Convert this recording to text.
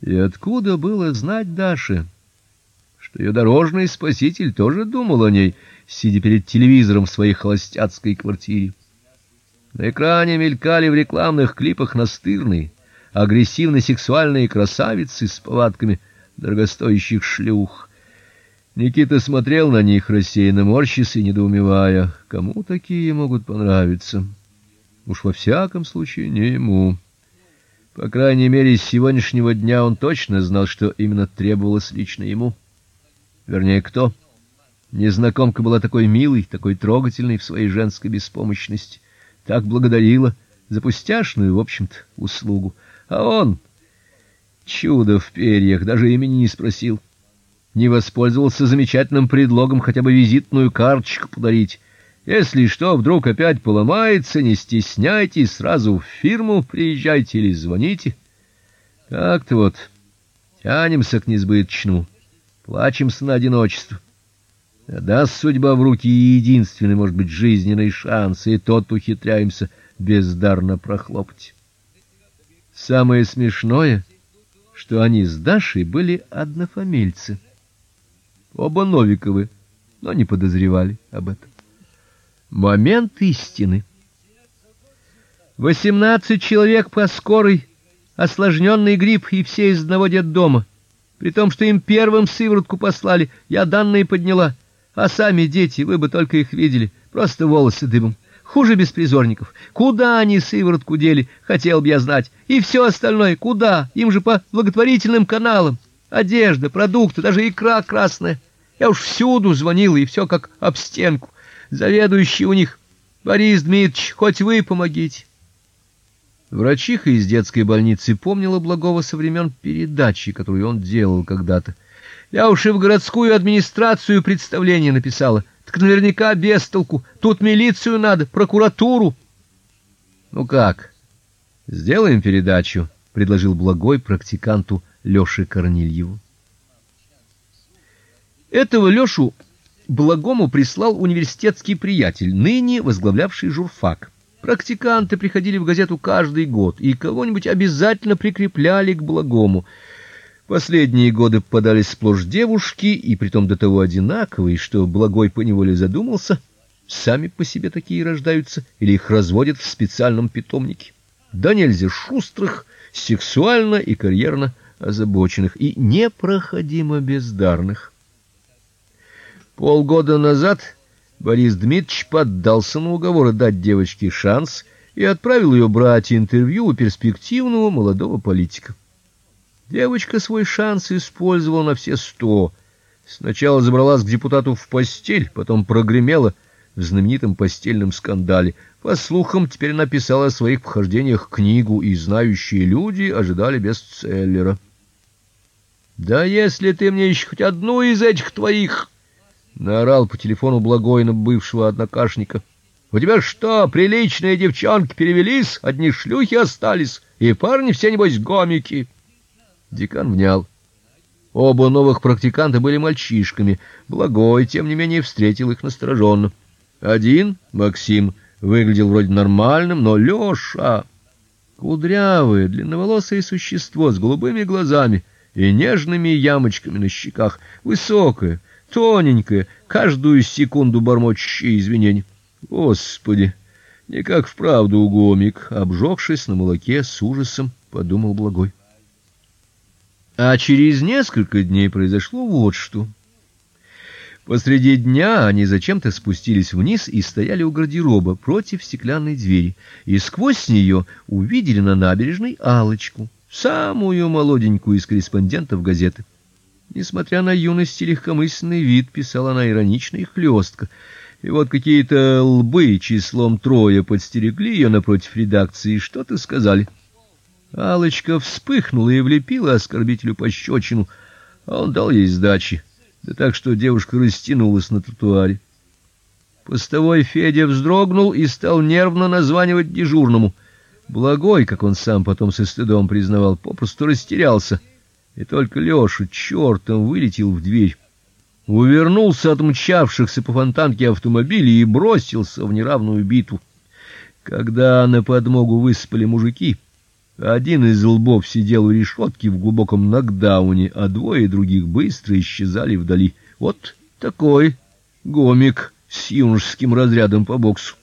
И откуда было знать Даше, что ее дорожный спаситель тоже думал о ней, сидя перед телевизором в своей холостяцкой квартире? На экране мелькали в рекламных клипах настырные, агрессивно-сексуальные красавицы с повадками дорогостоящих шлюх. Никита смотрел на них рассеянно морщась и недоумевая, кому такие могут понравиться. Уж во всяком случае не ему. По крайней мере, с сегодняшнего дня он точно знал, что именно требовалось лично ему. Вернее, кто? Незнакомка была такой милой, такой трогательной в своей женской беспомощности, так благодарила за пустяшную, в общем-то, услугу. А он чудо в перьях, даже имени не спросил. Не воспользовался замечательным предлогом хотя бы визитную карточку подарить. Если что вдруг опять поломается, не стесняйтесь, сразу в фирму приезжайте или звоните. Так-то вот. Тянемся к несбыточному. Плачемся на одиночество. А даст судьба в руки единственный, может быть, жизненный шанс, и тот ухитряемся бездарно прохлопать. Самое смешное, что они с Дашей были однофамильцы. Оба Новиковы, но не подозревали об этом. Момент истины. Восемнадцать человек по скорой, осложненный грипп и все из одного детдома. При том, что им первым сыворотку послали, я данные подняла, а сами дети, вы бы только их видели, просто волосы дыбом. Хуже беспризорников. Куда они сыворотку дели, хотел бы я знать. И все остальное куда? Им же по благотворительным каналам. Одежда, продукты, даже икра красная. Я уж всюду звонила, и все как об стенку заведующий у них Борис Дмитриевич, хоть вы помогите. Врачиха из детской больницы помнила благого со времен передачи, которую он делал когда-то. Я уж и в городскую администрацию представление написала. Так наверняка без толку. Тут милицию надо, прокуратуру. Ну как? Сделаем передачу, предложил благой практиканту Лёше Корнильеву. Этого Лёшу Благому прислал университетский приятель, ныне возглавлявший журфак. Практиканты приходили в газету каждый год и кого-нибудь обязательно прикрепляли к Благому. Последние годы попадались сплошь девушки, и притом до того одинаковые, что Благой поневоле задумался, сами по себе такие рождаются или их разводят в специальном питомнике. Да нельзя шустрых, сексуально и карьерно озабоченных и непроходимо бездарных. Полгода назад Борис Дмитриевич поддался на уговоры дать девочке шанс и отправил ее брать интервью у перспективного молодого политика. Девочка свой шанс использовала на все сто. Сначала забралась к депутату в постель, потом прогремела в знаменитом постельном скандале. По слухам, теперь написала о своих похождениях книгу, и знающие люди ожидали бестселлера. Да если ты мне еще хоть одну из этих твоих наорал по телефону Благой на бывшего однокашника. У тебя что, приличные девчонки перевелись, одни шлюхи остались, и парни все небось гомики. Декан внял. Оба новых практиканта были мальчишками. Благой, тем не менее, встретил их настороженно. Один, Максим, выглядел вроде нормальным, но Лёша кудрявое, длинноволосое существо с голубыми глазами и нежными ямочками на щеках, высокое, тоненькая, каждую секунду бормочущая извинения. Господи, не как вправду гомик, обжегшись на молоке с ужасом, подумал Благой. А через несколько дней произошло вот что. Посреди дня они зачем-то спустились вниз и стояли у гардероба против стеклянной двери, и сквозь нее увидели на набережной Алочку, самую молоденькую из корреспондентов газеты. Несмотря на юность и легкомысленный вид, писала она иронично и хлестко. И вот какие-то лбы числом трое подстерегли ее напротив редакции и что-то сказали. Алочка вспыхнула и влепила оскорбителю пощечину, а он дал ей сдачи. Да так, что девушка растянулась на тротуаре. Постовой Федя вздрогнул и стал нервно названивать дежурному. Благой, как он сам потом со стыдом признавал, попросту растерялся и только Лёша чёртом вылетел в дверь, увернулся от мчавшихся по фонтанке автомобилей и бросился в неравную битву. Когда на подмогу выспали мужики, Один из лбов сидел у решетки в глубоком нокдауне, а двое других быстро исчезали вдали. Вот такой гомик с юношеским разрядом по боксу.